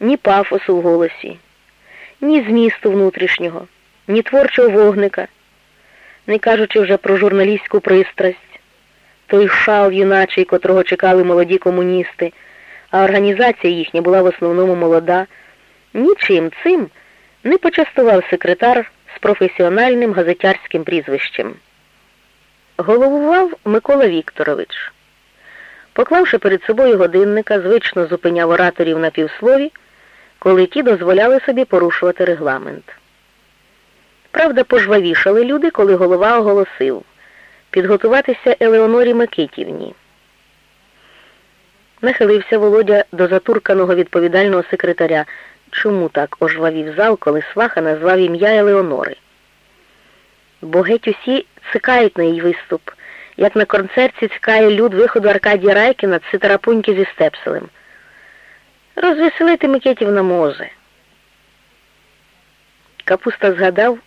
ні пафосу в голосі, ні змісту внутрішнього, ні творчого вогника, не кажучи вже про журналістську пристрасть, той шал юначий, котрого чекали молоді комуністи, а організація їхня була в основному молода, нічим цим не почастував секретар з професіональним газетярським прізвищем. Головував Микола Вікторович. Поклавши перед собою годинника, звично зупиняв ораторів на півслові, коли ті дозволяли собі порушувати регламент. Правда, пожвавішали люди, коли голова оголосив підготуватися Елеонорі Микитівні. Нахилився Володя до затурканого відповідального секретаря. Чому так ожвавів зал, коли сваха назвав ім'я Елеонори? Бо геть усі цикають на її виступ, як на концерті цікає люд виходу Аркадія Райкіна цитарапуньки зі степселем. Розвеселити Микетівна може. Капуста згадав,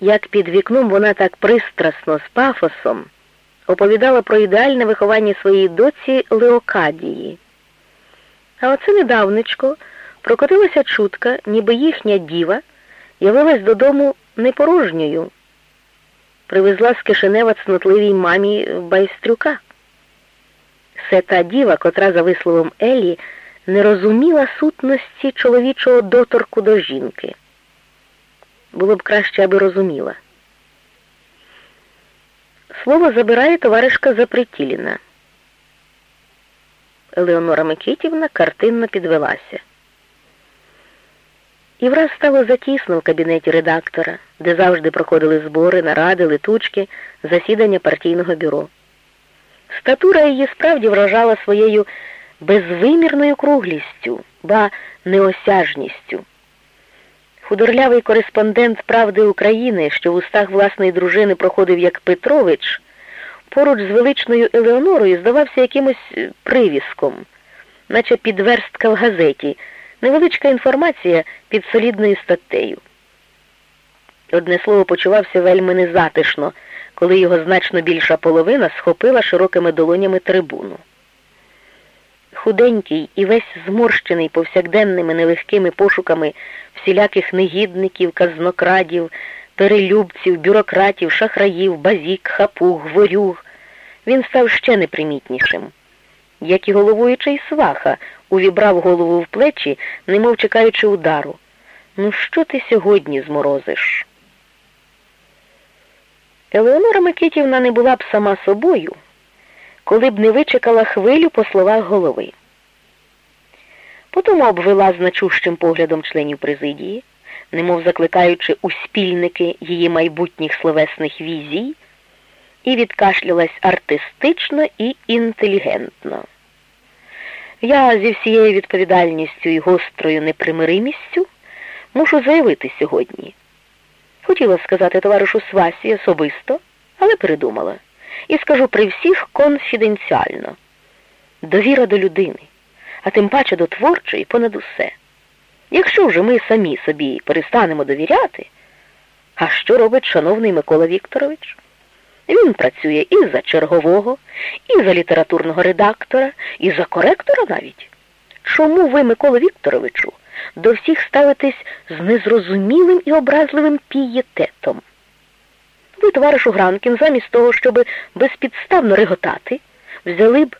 як під вікном вона так пристрасно з пафосом оповідала про ідеальне виховання своєї доці Леокадії. А оце недавнечко прокотилася чутка, ніби їхня діва явилась додому непорожньою, привезла з Кишинева цнотливій мамі байстрюка. Це та діва, котра, за висловом Елі, не розуміла сутності чоловічого доторку до жінки. Було б краще, аби розуміла. Слово забирає товаришка Запритіліна. Елеонора Микитівна картинно підвелася. І враз стало затісно в кабінеті редактора, де завжди проходили збори, наради, летучки, засідання партійного бюро. Статура її справді вражала своєю безвимірною круглістю, ба неосяжністю. Худорлявий кореспондент Правди України, що в устах власної дружини проходив як Петрович, поруч з величною Елеонорою здавався якимось привіском, наче підверстка в газеті, невеличка інформація під солідною статтею. Одне слово почувався вельми незатишно, коли його значно більша половина схопила широкими долонями трибуну. Худенький і весь зморщений повсякденними нелегкими пошуками всіляких негідників, казнокрадів, перелюбців, бюрократів, шахраїв, базік, хапуг, ворюг, він став ще непримітнішим. Як і головуючий сваха, увібрав голову в плечі, немов чекаючи удару. Ну, що ти сьогодні зморозиш? Елеонора Микитівна не була б сама собою, коли б не вичекала хвилю по словах голови. Потім обвела значущим поглядом членів президії, немов закликаючи у спільники її майбутніх словесних візій, і відкашлялась артистично і інтелігентно. Я зі всією відповідальністю і гострою непримиримістю мушу заявити сьогодні. Хотіла сказати товаришу Свасі особисто, але передумала. І скажу при всіх конфіденціально. Довіра до людини, а тим паче до творчої понад усе. Якщо вже ми самі собі перестанемо довіряти, а що робить шановний Микола Вікторович? Він працює і за чергового, і за літературного редактора, і за коректора навіть. Чому ви, Микола Вікторовичу, до всіх ставитесь з незрозумілим і образливим пієтетом? Ви, товаришу Гранкін, замість того, щоб безпідставно реготати, взяли б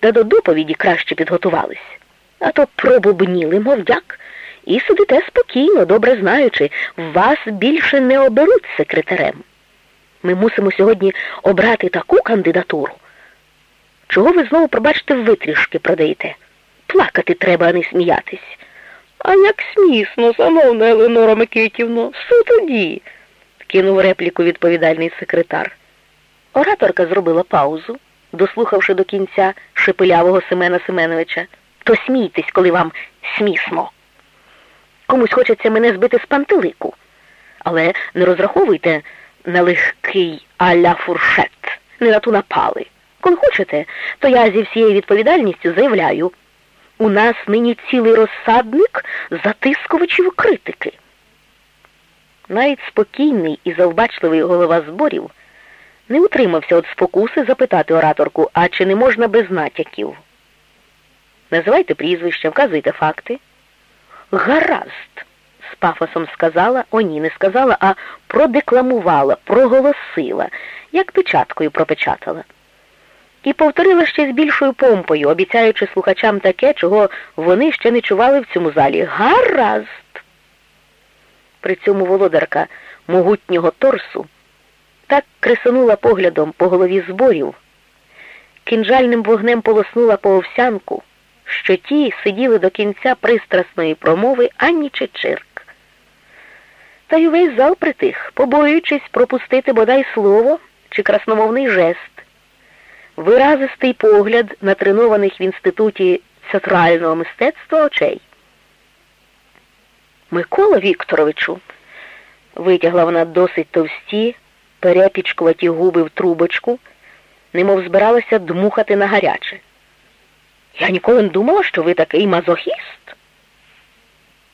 та до доповіді краще підготувались, а то пробубніли, мов як, і сидите спокійно, добре знаючи, вас більше не оберуть секретарем. Ми мусимо сьогодні обрати таку кандидатуру. Чого ви знову, пробачте, витрішки продаєте? Плакати треба, а не сміятись. А як смісно, шановна Еленора Микитівно, що тоді? Кинув репліку відповідальний секретар. Ораторка зробила паузу, дослухавши до кінця шепелявого Семена Семеновича. То смійтесь, коли вам смісно. Комусь хочеться мене збити з пантелику, але не розраховуйте на легкий а-ля фуршет, не на ту напали. Коли хочете, то я зі всією відповідальністю заявляю, у нас нині цілий розсадник затискувачів критики. Навіть спокійний і завбачливий голова зборів не утримався від спокуси запитати ораторку, а чи не можна без натяків. Називайте прізвища, вказуйте факти. гаразд, з пафосом сказала, о ні, не сказала, а продекламувала, проголосила, як печаткою пропечатала. І повторила ще з більшою помпою, обіцяючи слухачам таке, чого вони ще не чували в цьому залі. Гаразд. При цьому володарка могутнього торсу так кресанула поглядом по голові зборів, кінжальним вогнем полоснула по овсянку, що ті сиділи до кінця пристрасної промови ані чи чирк. Та й увесь зал притих, побоюючись пропустити бодай слово чи красномовний жест. Виразистий погляд натренованих в інституті театрального мистецтва очей. Микола Вікторовичу, витягла вона досить товсті, перепічкуваті губи в трубочку, немов збиралася дмухати на гаряче. Я ніколи не думала, що ви такий мазохіст.